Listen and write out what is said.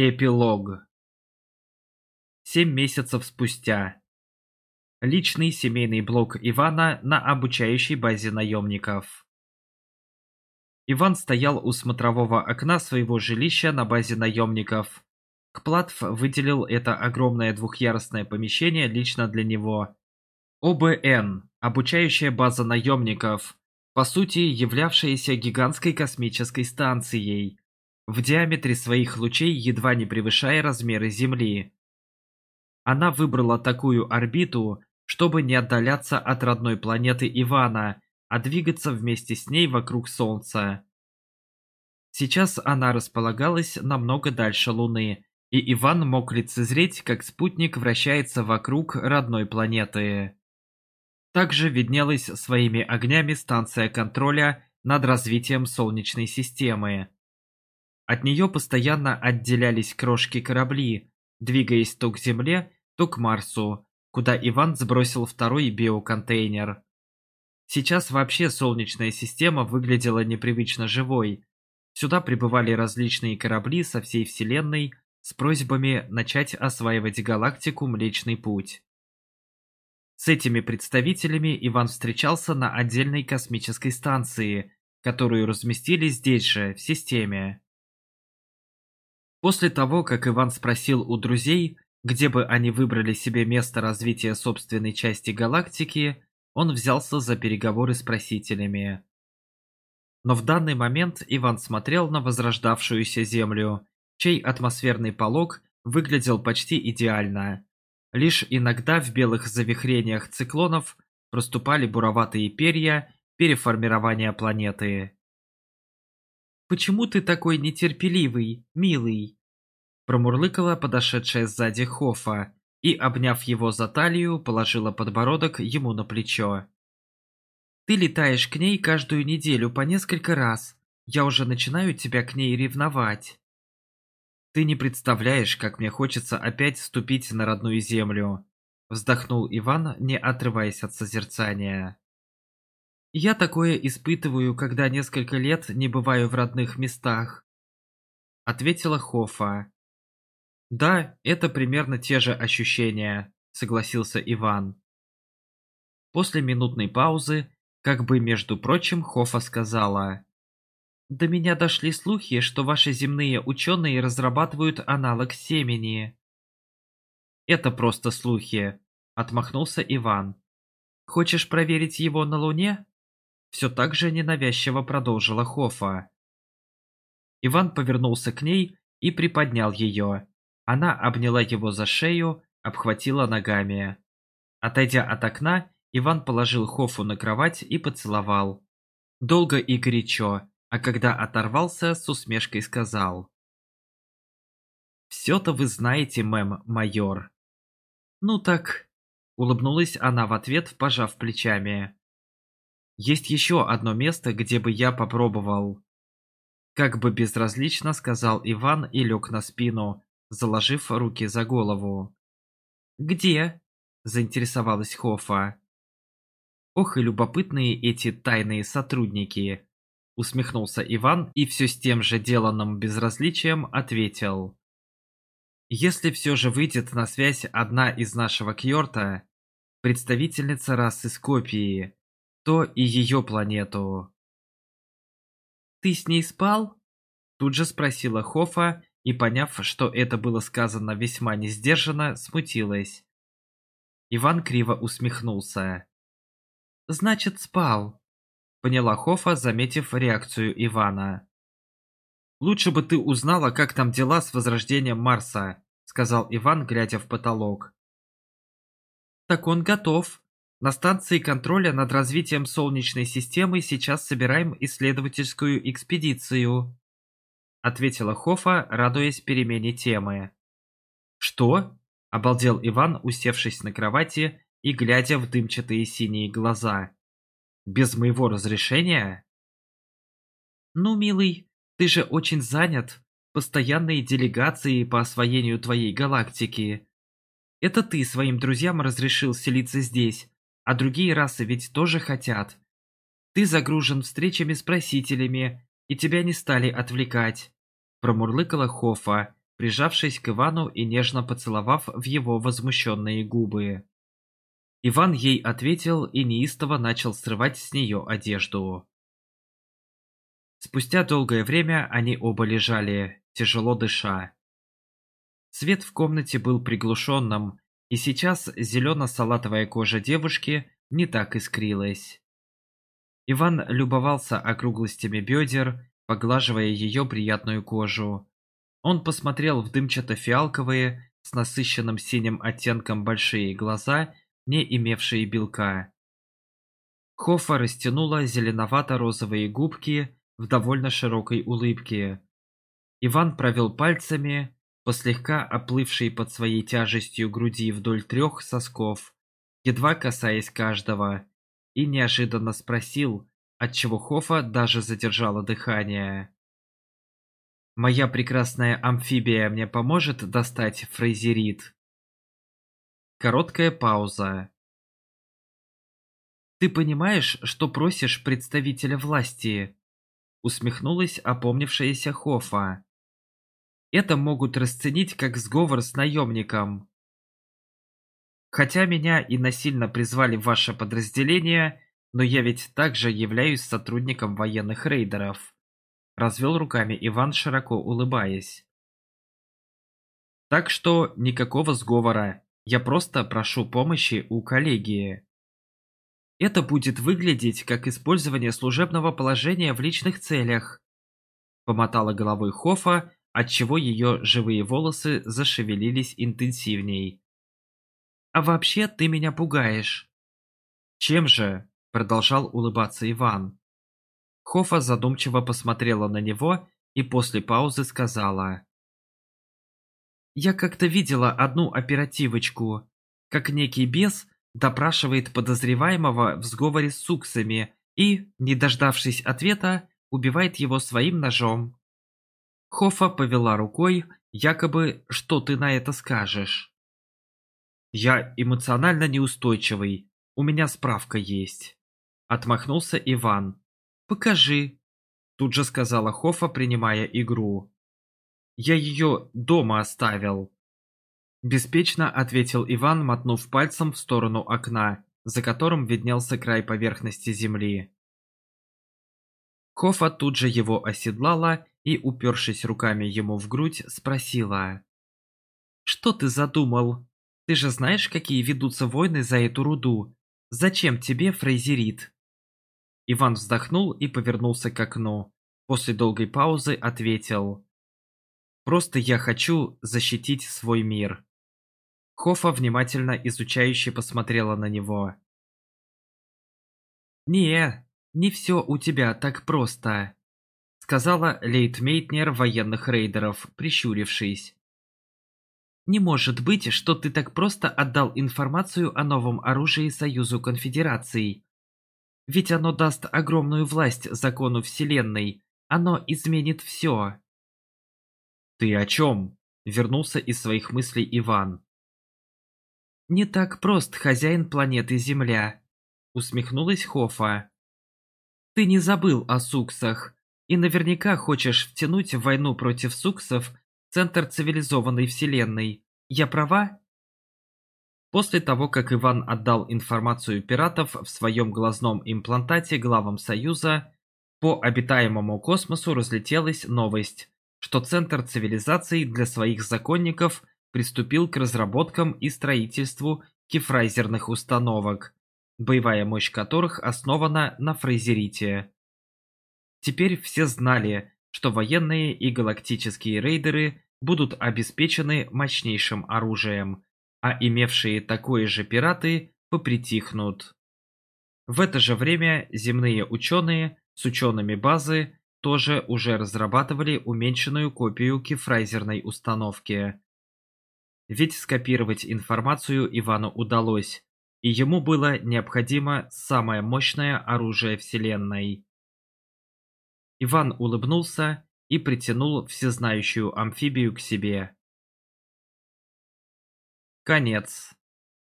Эпилог. Семь месяцев спустя. Личный семейный блок Ивана на обучающей базе наемников. Иван стоял у смотрового окна своего жилища на базе наемников. Кплатв выделил это огромное двухъярусное помещение лично для него. ОБН – обучающая база наемников, по сути являвшаяся гигантской космической станцией – в диаметре своих лучей едва не превышая размеры Земли. Она выбрала такую орбиту, чтобы не отдаляться от родной планеты Ивана, а двигаться вместе с ней вокруг Солнца. Сейчас она располагалась намного дальше Луны, и Иван мог лицезреть, как спутник вращается вокруг родной планеты. Также виднелась своими огнями станция контроля над развитием Солнечной системы, от нее постоянно отделялись крошки корабли, двигаясь то к Земле, то к Марсу, куда Иван сбросил второй биоконтейнер. Сейчас вообще Солнечная система выглядела непривычно живой. Сюда прибывали различные корабли со всей Вселенной с просьбами начать осваивать галактику Млечный Путь. С этими представителями Иван встречался на отдельной космической станции, которую разместили здесь же, в системе. После того, как Иван спросил у друзей, где бы они выбрали себе место развития собственной части галактики, он взялся за переговоры с просителями. Но в данный момент Иван смотрел на возрождавшуюся Землю, чей атмосферный полог выглядел почти идеально. Лишь иногда в белых завихрениях циклонов проступали буроватые перья переформирования планеты почему ты такой нетерпеливый, милый?» Промурлыкала подошедшая сзади Хофа и, обняв его за талию, положила подбородок ему на плечо. «Ты летаешь к ней каждую неделю по несколько раз. Я уже начинаю тебя к ней ревновать». «Ты не представляешь, как мне хочется опять ступить на родную землю», — вздохнул Иван, не отрываясь от созерцания. Я такое испытываю, когда несколько лет не бываю в родных местах. Ответила Хофа. Да, это примерно те же ощущения, согласился Иван. После минутной паузы, как бы между прочим, Хофа сказала. До меня дошли слухи, что ваши земные ученые разрабатывают аналог семени. Это просто слухи, отмахнулся Иван. Хочешь проверить его на Луне? все так же ненавязчиво продолжила Хофа. Иван повернулся к ней и приподнял ее. Она обняла его за шею, обхватила ногами. Отойдя от окна, Иван положил Хофу на кровать и поцеловал. Долго и горячо, а когда оторвался, с усмешкой сказал. «Все-то вы знаете, мэм, майор». «Ну так...» — улыбнулась она в ответ, пожав плечами. Есть еще одно место, где бы я попробовал. Как бы безразлично сказал Иван и лег на спину, заложив руки за голову. «Где?» – заинтересовалась Хофа. «Ох и любопытные эти тайные сотрудники!» – усмехнулся Иван и все с тем же деланным безразличием ответил. «Если все же выйдет на связь одна из нашего Кьорта, представительница расы Скопии, что и ее планету. «Ты с ней спал?» Тут же спросила Хофа и, поняв, что это было сказано весьма несдержанно, смутилась. Иван криво усмехнулся. «Значит, спал», — поняла Хофа, заметив реакцию Ивана. «Лучше бы ты узнала, как там дела с возрождением Марса», — сказал Иван, глядя в потолок. «Так он готов», на станции контроля над развитием Солнечной системы сейчас собираем исследовательскую экспедицию», — ответила Хофа, радуясь перемене темы. «Что?» — обалдел Иван, усевшись на кровати и глядя в дымчатые синие глаза. «Без моего разрешения?» «Ну, милый, ты же очень занят. Постоянные делегации по освоению твоей галактики. Это ты своим друзьям разрешил селиться здесь, а другие расы ведь тоже хотят. Ты загружен встречами с просителями, и тебя не стали отвлекать. Промурлыкала Хофа, прижавшись к Ивану и нежно поцеловав в его возмущенные губы. Иван ей ответил и неистово начал срывать с нее одежду. Спустя долгое время они оба лежали, тяжело дыша. Свет в комнате был приглушенным, и сейчас зелено-салатовая кожа девушки не так искрилась. Иван любовался округлостями бедер, поглаживая ее приятную кожу. Он посмотрел в дымчато-фиалковые, с насыщенным синим оттенком большие глаза, не имевшие белка. Хофа растянула зеленовато-розовые губки в довольно широкой улыбке. Иван провел пальцами, по слегка оплывшей под своей тяжестью груди вдоль трех сосков, едва касаясь каждого, и неожиданно спросил, отчего Хофа даже задержала дыхание. «Моя прекрасная амфибия мне поможет достать фрейзерит?» Короткая пауза. «Ты понимаешь, что просишь представителя власти?» Усмехнулась опомнившаяся Хофа. Это могут расценить как сговор с наемником. Хотя меня и насильно призвали в ваше подразделение, но я ведь также являюсь сотрудником военных рейдеров. Развел руками Иван, широко улыбаясь. Так что никакого сговора. Я просто прошу помощи у коллегии. Это будет выглядеть как использование служебного положения в личных целях. Помотала головой Хофа, отчего ее живые волосы зашевелились интенсивней. «А вообще ты меня пугаешь!» «Чем же?» – продолжал улыбаться Иван. Хофа задумчиво посмотрела на него и после паузы сказала. «Я как-то видела одну оперативочку, как некий бес допрашивает подозреваемого в сговоре с суксами и, не дождавшись ответа, убивает его своим ножом. Хофа повела рукой, якобы «что ты на это скажешь?» «Я эмоционально неустойчивый, у меня справка есть», — отмахнулся Иван. «Покажи», — тут же сказала Хофа, принимая игру. «Я ее дома оставил», — беспечно ответил Иван, мотнув пальцем в сторону окна, за которым виднелся край поверхности земли. Хофа тут же его оседлала и, упершись руками ему в грудь, спросила. «Что ты задумал? Ты же знаешь, какие ведутся войны за эту руду. Зачем тебе фрейзерит?» Иван вздохнул и повернулся к окну. После долгой паузы ответил. «Просто я хочу защитить свой мир». Хофа внимательно изучающе посмотрела на него. «Не, не все у тебя так просто», сказала лейтмейтнер военных рейдеров, прищурившись. «Не может быть, что ты так просто отдал информацию о новом оружии Союзу Конфедерации. Ведь оно даст огромную власть закону Вселенной, оно изменит все». «Ты о чем?» – вернулся из своих мыслей Иван. «Не так прост хозяин планеты Земля», – усмехнулась Хофа. «Ты не забыл о суксах, и наверняка хочешь втянуть в войну против суксов центр цивилизованной вселенной. Я права? После того, как Иван отдал информацию пиратов в своем глазном имплантате главам Союза, по обитаемому космосу разлетелась новость, что Центр цивилизации для своих законников приступил к разработкам и строительству кефрайзерных установок, боевая мощь которых основана на фрейзерите. Теперь все знали, что военные и галактические рейдеры будут обеспечены мощнейшим оружием, а имевшие такое же пираты попритихнут. В это же время земные ученые с учеными базы тоже уже разрабатывали уменьшенную копию кефрайзерной установки. Ведь скопировать информацию Ивану удалось, и ему было необходимо самое мощное оружие Вселенной. Иван улыбнулся и притянул всезнающую амфибию к себе. Конец.